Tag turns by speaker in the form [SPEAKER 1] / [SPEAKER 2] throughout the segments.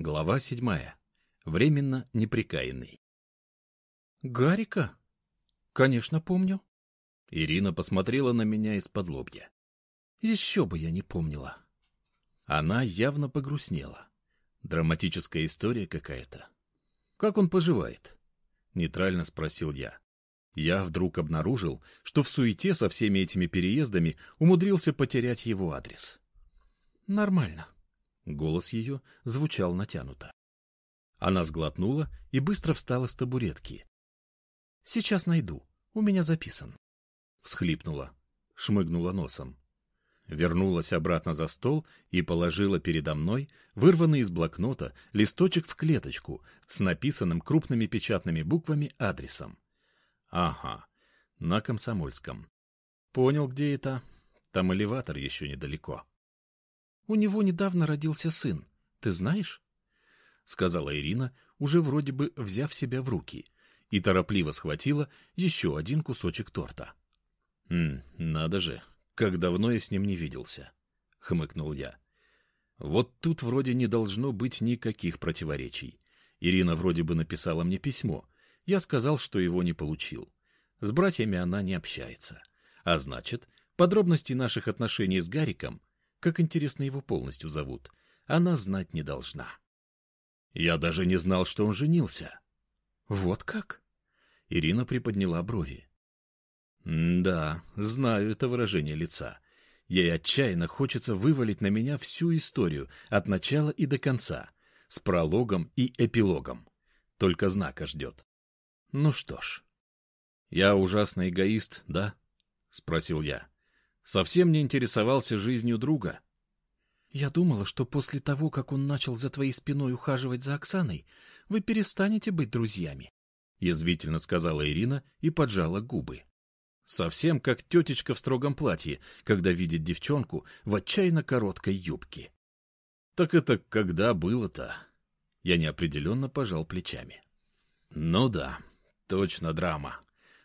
[SPEAKER 1] Глава седьмая. Временно неприкаянный.
[SPEAKER 2] «Гарика? Конечно, помню».
[SPEAKER 1] Ирина посмотрела на меня из-под лобья.
[SPEAKER 2] «Еще бы я не помнила».
[SPEAKER 1] Она явно погрустнела. Драматическая история какая-то. «Как он поживает?» — нейтрально спросил я. Я вдруг обнаружил, что в суете со всеми этими переездами умудрился потерять его адрес.
[SPEAKER 2] «Нормально»,
[SPEAKER 1] Голос ее звучал натянуто. Она сглотнула и быстро встала с табуретки.
[SPEAKER 2] — Сейчас найду. У меня записан.
[SPEAKER 1] Всхлипнула, шмыгнула носом. Вернулась обратно за стол и положила передо мной вырванный из блокнота листочек в клеточку с написанным крупными печатными буквами адресом. Ага, на Комсомольском. Понял, где это. Там элеватор еще недалеко.
[SPEAKER 2] У него недавно родился сын. Ты знаешь? — сказала Ирина, уже вроде бы взяв себя в руки, и торопливо схватила еще один кусочек торта.
[SPEAKER 1] «Хм, надо же, как давно я с ним не виделся», — хмыкнул я. «Вот тут вроде не должно быть никаких противоречий. Ирина вроде бы написала мне письмо. Я сказал, что его не получил. С братьями она не общается. А значит, подробности наших отношений с Гариком как интересно его полностью зовут, она знать не должна. Я даже не знал, что он женился.
[SPEAKER 2] Вот как?
[SPEAKER 1] Ирина приподняла брови. Да, знаю это выражение лица. Ей отчаянно хочется вывалить на меня всю историю от начала и до конца, с прологом и эпилогом. Только знака ждет. Ну что ж. Я ужасный эгоист, да? — спросил я. Совсем не интересовался жизнью друга.
[SPEAKER 2] Я думала, что после того, как он начал за твоей спиной ухаживать за Оксаной, вы перестанете быть друзьями.
[SPEAKER 1] Язвительно сказала Ирина и поджала губы. Совсем как тетечка в строгом платье, когда видит девчонку в отчаянно короткой юбке. Так это когда было-то? Я неопределенно пожал плечами. Ну да, точно драма.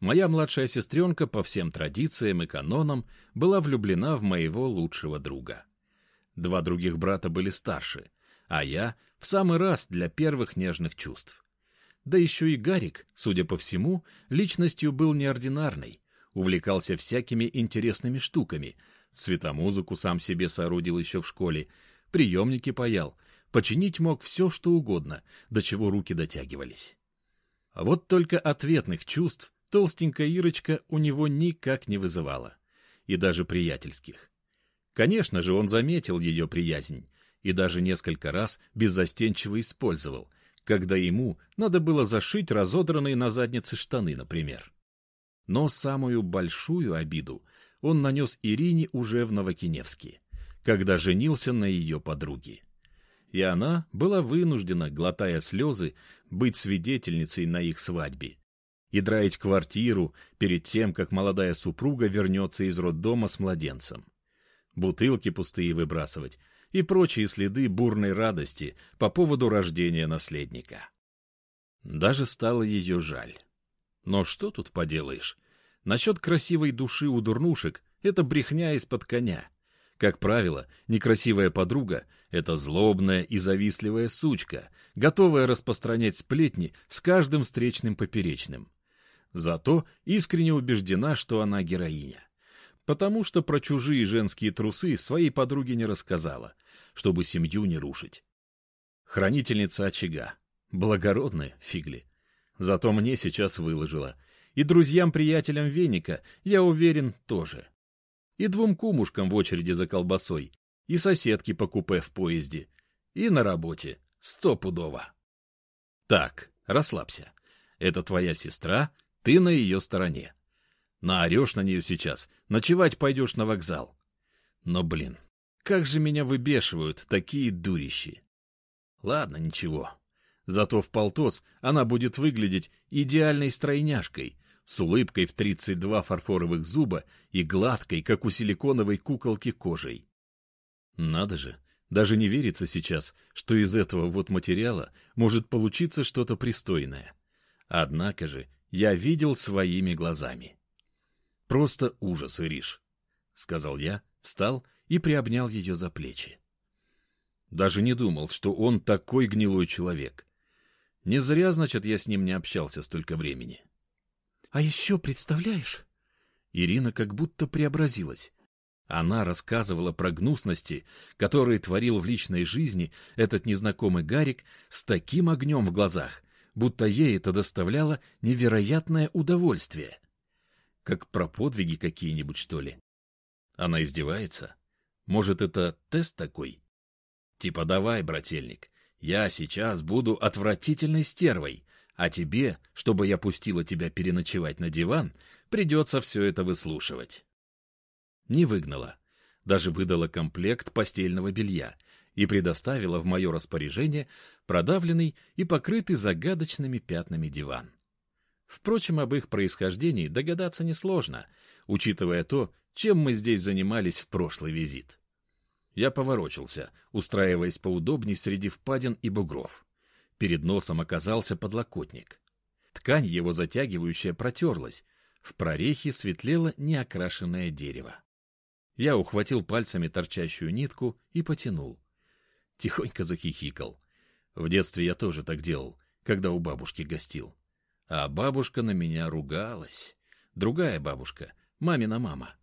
[SPEAKER 1] Моя младшая сестренка по всем традициям и канонам была влюблена в моего лучшего друга. Два других брата были старше, а я в самый раз для первых нежных чувств. Да еще и Гарик, судя по всему, личностью был неординарной, увлекался всякими интересными штуками, светомузыку сам себе соорудил еще в школе, приемники паял, починить мог все, что угодно, до чего руки дотягивались. А вот только ответных чувств толстенькая Ирочка у него никак не вызывала. И даже приятельских. Конечно же, он заметил ее приязнь и даже несколько раз беззастенчиво использовал, когда ему надо было зашить разодранные на заднице штаны, например. Но самую большую обиду он нанес Ирине уже в Новокиневске, когда женился на ее подруге. И она была вынуждена, глотая слезы, быть свидетельницей на их свадьбе и драить квартиру перед тем, как молодая супруга вернется из роддома с младенцем. Бутылки пустые выбрасывать и прочие следы бурной радости по поводу рождения наследника. Даже стало ее жаль. Но что тут поделаешь? Насчет красивой души у дурнушек — это брехня из-под коня. Как правило, некрасивая подруга — это злобная и завистливая сучка, готовая распространять сплетни с каждым встречным поперечным. Зато искренне убеждена, что она героиня. Потому что про чужие женские трусы своей подруге не рассказала, чтобы семью не рушить. Хранительница очага. Благородная, фигли. Зато мне сейчас выложила. И друзьям-приятелям веника, я уверен, тоже. И двум кумушкам в очереди за колбасой. И соседки по купе в поезде. И на работе. Стопудово. Так, расслабься. Это твоя сестра, ты на ее стороне. Наорешь на нее сейчас, ночевать пойдешь на вокзал. Но, блин, как же меня выбешивают такие дурищи. Ладно, ничего. Зато в полтос она будет выглядеть идеальной стройняшкой, с улыбкой в 32 фарфоровых зуба и гладкой, как у силиконовой куколки, кожей. Надо же, даже не верится сейчас, что из этого вот материала может получиться что-то пристойное. Однако же я видел своими глазами. «Просто ужас, Ириш», — сказал я, встал и приобнял ее за плечи. Даже не думал, что он такой гнилой человек. Не зря, значит, я с ним не общался столько времени.
[SPEAKER 2] — А еще представляешь?
[SPEAKER 1] Ирина как будто преобразилась. Она рассказывала про гнусности, которые творил в личной жизни этот незнакомый Гарик с таким огнем в глазах, будто ей это доставляло невероятное удовольствие. Как про подвиги какие-нибудь, что ли. Она издевается? Может, это тест такой? Типа давай, брательник, я сейчас буду отвратительной стервой, а тебе, чтобы я пустила тебя переночевать на диван, придется все это выслушивать. Не выгнала. Даже выдала комплект постельного белья и предоставила в мое распоряжение продавленный и покрытый загадочными пятнами диван. Впрочем, об их происхождении догадаться несложно, учитывая то, чем мы здесь занимались в прошлый визит. Я поворочился, устраиваясь поудобней среди впадин и бугров. Перед носом оказался подлокотник. Ткань его затягивающая протерлась, в прорехе светлело неокрашенное дерево. Я ухватил пальцами торчащую нитку и потянул. Тихонько захихикал. В детстве я тоже так делал, когда у бабушки гостил. А бабушка на меня ругалась. Другая бабушка, мамина мама.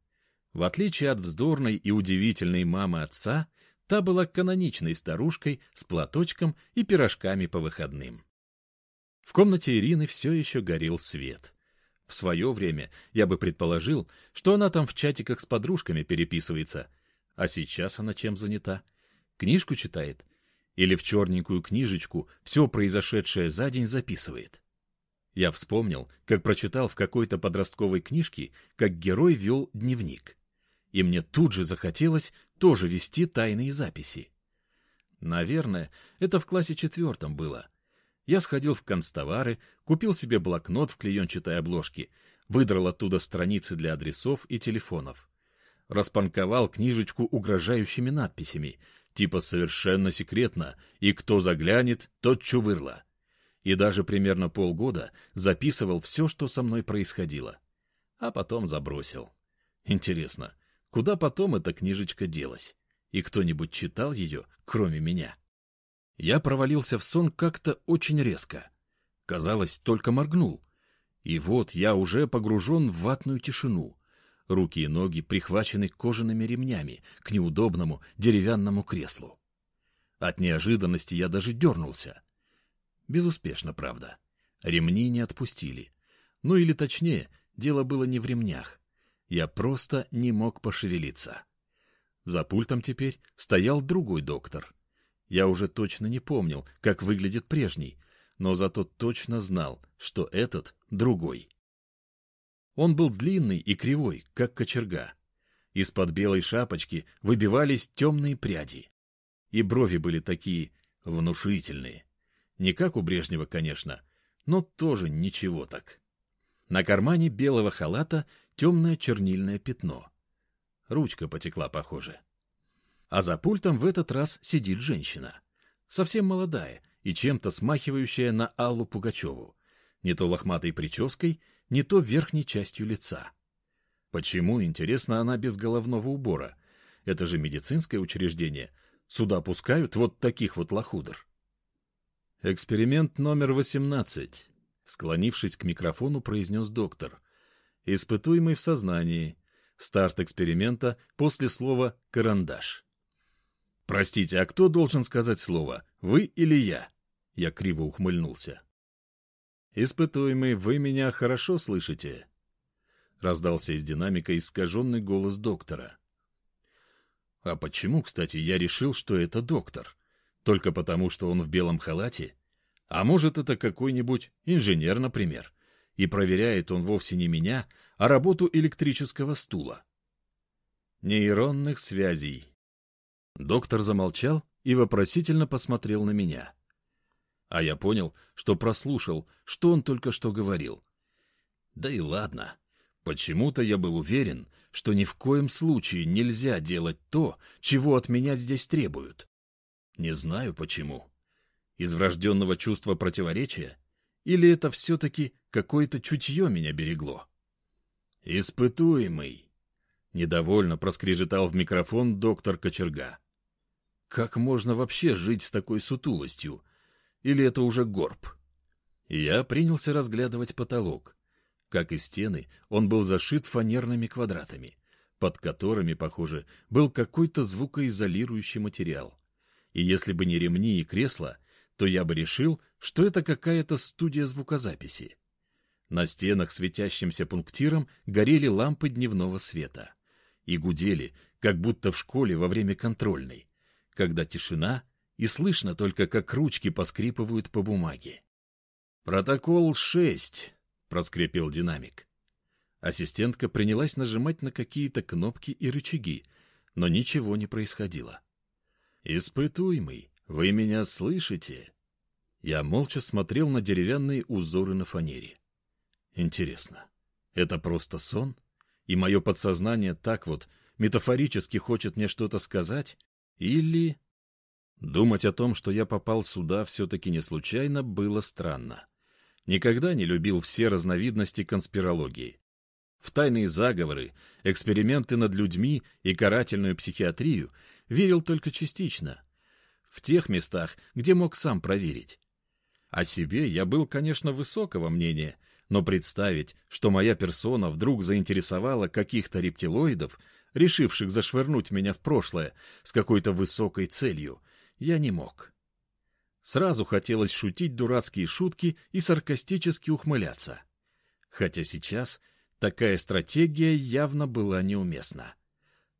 [SPEAKER 1] В отличие от вздорной и удивительной мамы отца, та была каноничной старушкой с платочком и пирожками по выходным. В комнате Ирины все еще горел свет. В свое время я бы предположил, что она там в чатиках с подружками переписывается. А сейчас она чем занята? Книжку читает? Или в черненькую книжечку все произошедшее за день записывает? Я вспомнил, как прочитал в какой-то подростковой книжке, как герой вел дневник. И мне тут же захотелось тоже вести тайные записи. Наверное, это в классе четвертом было — я сходил в констовары, купил себе блокнот в клеенчатой обложке, выдрал оттуда страницы для адресов и телефонов. Распанковал книжечку угрожающими надписями, типа «Совершенно секретно» и «Кто заглянет, тот чувырла». И даже примерно полгода записывал все, что со мной происходило. А потом забросил. Интересно, куда потом эта книжечка делась? И кто-нибудь читал ее, кроме меня? Я провалился в сон как-то очень резко. Казалось, только моргнул. И вот я уже погружен в ватную тишину. Руки и ноги прихвачены кожаными ремнями к неудобному деревянному креслу. От неожиданности я даже дернулся. Безуспешно, правда. Ремни не отпустили. Ну или точнее, дело было не в ремнях. Я просто не мог пошевелиться. За пультом теперь стоял другой доктор. Я уже точно не помнил, как выглядит прежний, но зато точно знал, что этот другой. Он был длинный и кривой, как кочерга. Из-под белой шапочки выбивались темные пряди. И брови были такие внушительные. Не как у Брежнева, конечно, но тоже ничего так. На кармане белого халата темное чернильное пятно. Ручка потекла, похоже. А за пультом в этот раз сидит женщина. Совсем молодая и чем-то смахивающая на Аллу Пугачеву. Не то лохматой прической, не то верхней частью лица. Почему, интересно, она без головного убора? Это же медицинское учреждение. Сюда пускают вот таких вот лохудр. Эксперимент номер 18. Склонившись к микрофону, произнес доктор. Испытуемый в сознании. Старт эксперимента после слова «карандаш». «Простите, а кто должен сказать слово, вы или я?» Я криво ухмыльнулся. «Испытуемый, вы меня хорошо слышите?» Раздался из динамика искаженный голос доктора. «А почему, кстати, я решил, что это доктор? Только потому, что он в белом халате? А может, это какой-нибудь инженер, например? И проверяет он вовсе не меня, а работу электрического стула?» «Нейронных связей», Доктор замолчал и вопросительно посмотрел на меня. А я понял, что прослушал, что он только что говорил. Да и ладно. Почему-то я был уверен, что ни в коем случае нельзя делать то, чего от меня здесь требуют. Не знаю почему. Из врожденного чувства противоречия? Или это все-таки какое-то чутье меня берегло? «Испытуемый!» — недовольно проскрежетал в микрофон доктор Кочерга. Как можно вообще жить с такой сутулостью? Или это уже горб? Я принялся разглядывать потолок. Как и стены, он был зашит фанерными квадратами, под которыми, похоже, был какой-то звукоизолирующий материал. И если бы не ремни и кресла, то я бы решил, что это какая-то студия звукозаписи. На стенах светящимся пунктиром горели лампы дневного света. И гудели, как будто в школе во время контрольной, когда тишина, и слышно только, как ручки поскрипывают по бумаге. «Протокол 6», — проскрипел динамик. Ассистентка принялась нажимать на какие-то кнопки и рычаги, но ничего не происходило. «Испытуемый, вы меня слышите?» Я молча смотрел на деревянные узоры на фанере. Интересно, это просто сон? И мое подсознание так вот метафорически хочет мне что-то сказать? Или... Думать о том, что я попал сюда все-таки не случайно, было странно. Никогда не любил все разновидности конспирологии. В тайные заговоры, эксперименты над людьми и карательную психиатрию верил только частично. В тех местах, где мог сам проверить. О себе я был, конечно, высокого мнения, но представить, что моя персона вдруг заинтересовала каких-то рептилоидов, решивших зашвырнуть меня в прошлое с какой-то высокой целью, я не мог. Сразу хотелось шутить дурацкие шутки и саркастически ухмыляться. Хотя сейчас такая стратегия явно была неуместна.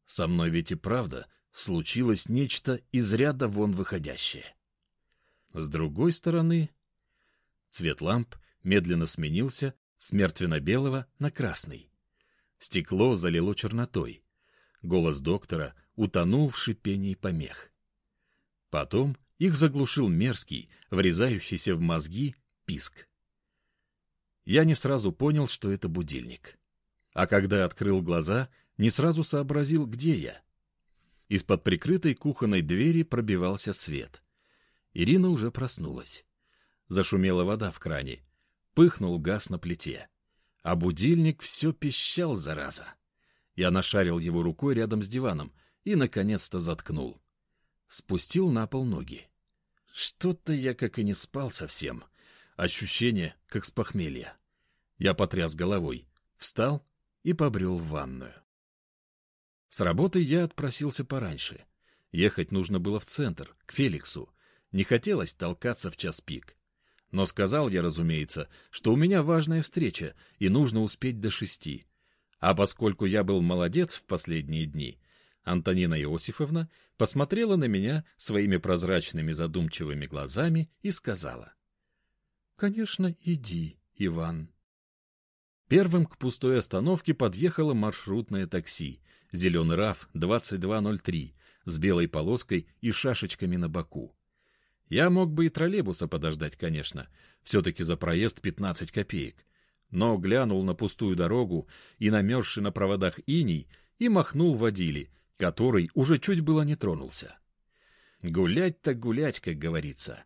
[SPEAKER 1] Со мной ведь и правда случилось нечто из ряда вон выходящее. С другой стороны, цвет ламп медленно сменился с мертвенно-белого на красный. Стекло залило чернотой. Голос доктора утонул в шипении помех. Потом их заглушил мерзкий, врезающийся в мозги, писк. Я не сразу понял, что это будильник. А когда открыл глаза, не сразу сообразил, где я. Из-под прикрытой кухонной двери пробивался свет. Ирина уже проснулась. Зашумела вода в кране. Пыхнул газ на плите. А будильник все пищал, зараза. Я нашарил его рукой рядом с диваном и, наконец-то, заткнул спустил на пол ноги. Что-то я как и не спал совсем. Ощущение, как с похмелья. Я потряс головой, встал и побрел в ванную. С работы я отпросился пораньше. Ехать нужно было в центр, к Феликсу. Не хотелось толкаться в час пик. Но сказал я, разумеется, что у меня важная встреча, и нужно успеть до шести. А поскольку я был молодец в последние дни, Антонина Иосифовна посмотрела на меня своими прозрачными задумчивыми глазами и сказала. — Конечно, иди, Иван. Первым к пустой остановке подъехало маршрутное такси «Зеленый РАФ 2203» с белой полоской и шашечками на боку. Я мог бы и троллейбуса подождать, конечно, все-таки за проезд 15 копеек, но глянул на пустую дорогу и намерзший на проводах иней и махнул водили, который уже чуть было не тронулся. Гулять так гулять, как говорится.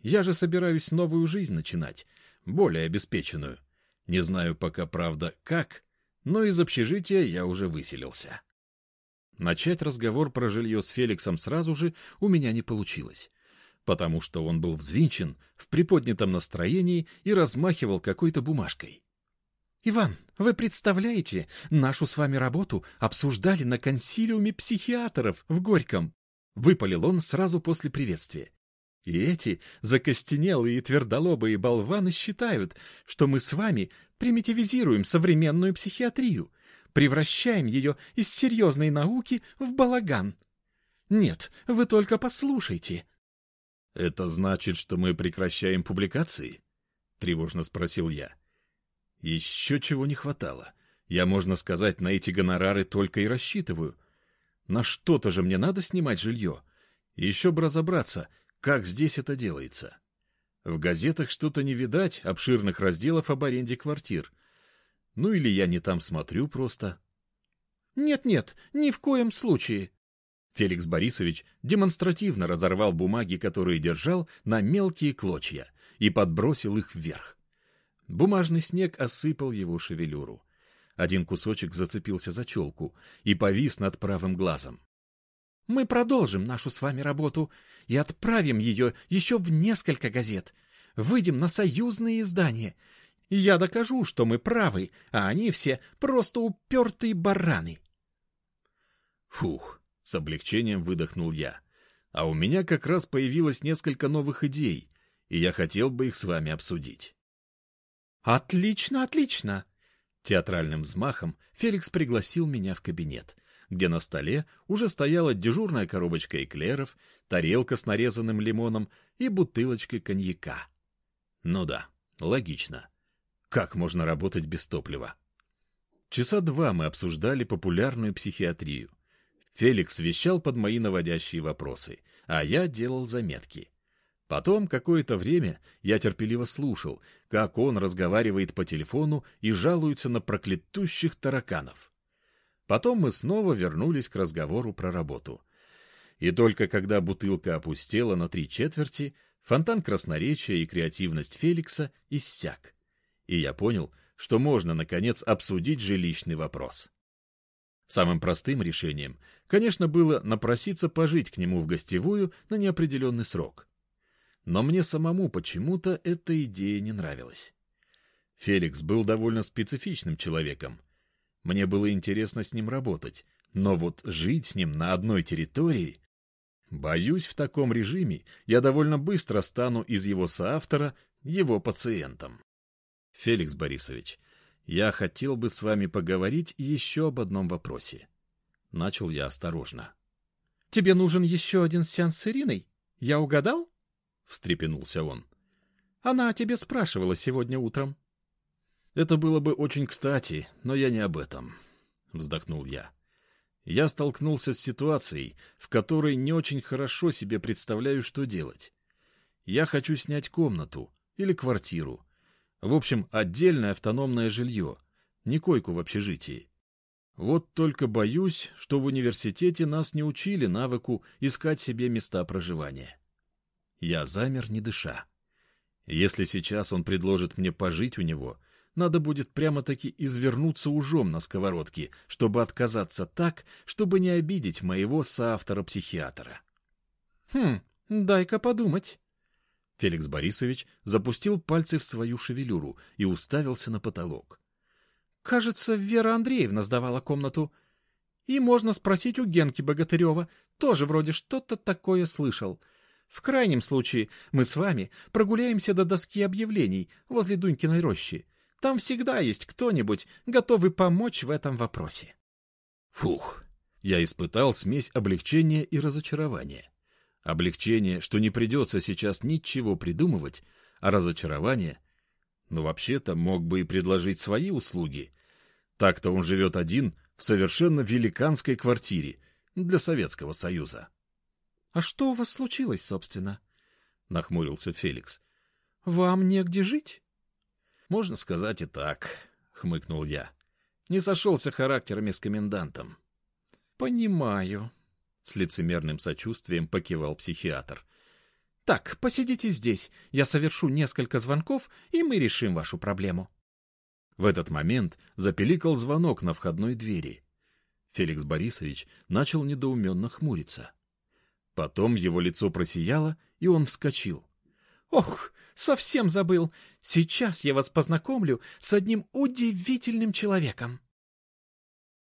[SPEAKER 1] Я же собираюсь новую жизнь начинать, более обеспеченную. Не знаю пока, правда, как, но из общежития я уже выселился. Начать разговор про жилье с Феликсом сразу же у меня не получилось, потому что он был взвинчен, в приподнятом настроении и размахивал какой-то бумажкой. «Иван, вы представляете, нашу с вами работу обсуждали на консилиуме психиатров в Горьком!» Выпалил он сразу после приветствия. И эти закостенелые и твердолобые болваны считают, что мы с вами примитивизируем современную психиатрию, превращаем ее из серьезной науки в балаган. Нет, вы только послушайте. — Это значит, что мы прекращаем публикации? — тревожно спросил я. Еще чего не хватало. Я, можно сказать, на эти гонорары только и рассчитываю. На что-то же мне надо снимать жилье. еще бы разобраться, как здесь это делается. В газетах что-то не видать обширных разделов об аренде квартир. Ну или я не там смотрю просто. «Нет-нет, ни в коем случае», Феликс Борисович демонстративно разорвал бумаги, которые держал, на мелкие клочья и подбросил их вверх. Бумажный снег осыпал его шевелюру. Один кусочек зацепился за челку и повис над правым глазом.
[SPEAKER 2] Мы продолжим нашу с вами работу и отправим ее еще в несколько газет. Выйдем на союзные издания. Я докажу, что мы правы, а они все просто упертые бараны.
[SPEAKER 1] Фух, с облегчением выдохнул я. А у меня как раз появилось несколько новых идей, и я хотел бы их с вами обсудить.
[SPEAKER 2] «Отлично, отлично!» Театральным взмахом Феликс пригласил меня в кабинет, где на столе уже стояла дежурная коробочка эклеров, тарелка с нарезанным лимоном и бутылочка коньяка.
[SPEAKER 1] Ну да, логично. Как можно работать без топлива? Часа два мы обсуждали популярную психиатрию. Феликс вещал под мои наводящие вопросы, а я делал заметки. Потом какое-то время я терпеливо слушал, как он разговаривает по телефону и жалуется на проклятущих тараканов. Потом мы снова вернулись к разговору про работу. И только когда бутылка опустела на три четверти, фонтан красноречия и креативность Феликса иссяк. И я понял, что можно, наконец, обсудить жилищный вопрос. Самым простым решением, конечно, было напроситься пожить к нему в гостевую на неопределенный срок. Но мне самому почему-то эта идея не нравилась. Феликс был довольно специфичным человеком. Мне было интересно с ним работать, но вот жить с ним на одной территории... Боюсь, в таком режиме я довольно быстро стану из его соавтора его пациентом. Феликс Борисович, я хотел бы с вами поговорить еще об одном вопросе. Начал я осторожно.
[SPEAKER 2] — Тебе нужен еще один сеанс с Ириной? Я угадал?
[SPEAKER 1] Встрепенулся он.
[SPEAKER 2] Она о тебе спрашивала сегодня утром.
[SPEAKER 1] Это было бы очень кстати, но я не об этом, вздохнул я. Я столкнулся с ситуацией, в которой не очень хорошо себе представляю, что делать. Я хочу снять комнату или квартиру. В общем, отдельное автономное жилье, не койку в общежитии. Вот только боюсь, что в университете нас не учили навыку искать себе места проживания. Я замер, не дыша. Если сейчас он предложит мне пожить у него, надо будет прямо-таки извернуться ужом на сковородке, чтобы отказаться так, чтобы не обидеть моего соавтора-психиатра.
[SPEAKER 2] «Хм, дай-ка подумать».
[SPEAKER 1] Феликс Борисович запустил пальцы в свою шевелюру и уставился на потолок.
[SPEAKER 2] «Кажется, Вера Андреевна сдавала комнату. И можно спросить у Генки Богатырева, тоже вроде что-то такое слышал. В крайнем случае мы с вами прогуляемся до доски объявлений возле Дунькиной рощи. Там всегда есть кто-нибудь, готовый помочь в этом вопросе.
[SPEAKER 1] Фух, я испытал смесь облегчения и разочарования. Облегчение, что не придется сейчас ничего придумывать, а разочарование... Ну, вообще-то, мог бы и предложить свои услуги. Так-то он живет один в совершенно великанской квартире для Советского Союза.
[SPEAKER 2] «А что у вас случилось, собственно?»
[SPEAKER 1] — нахмурился Феликс.
[SPEAKER 2] «Вам негде жить?»
[SPEAKER 1] «Можно сказать и так», — хмыкнул я. «Не сошелся характерами с комендантом».
[SPEAKER 2] «Понимаю», — с лицемерным сочувствием покивал психиатр. «Так, посидите здесь, я совершу несколько звонков, и мы решим вашу проблему».
[SPEAKER 1] В этот момент запеликал звонок на входной двери. Феликс Борисович начал недоуменно хмуриться. Потом его лицо просияло, и он вскочил.
[SPEAKER 2] «Ох, совсем забыл! Сейчас я вас познакомлю с одним удивительным человеком!»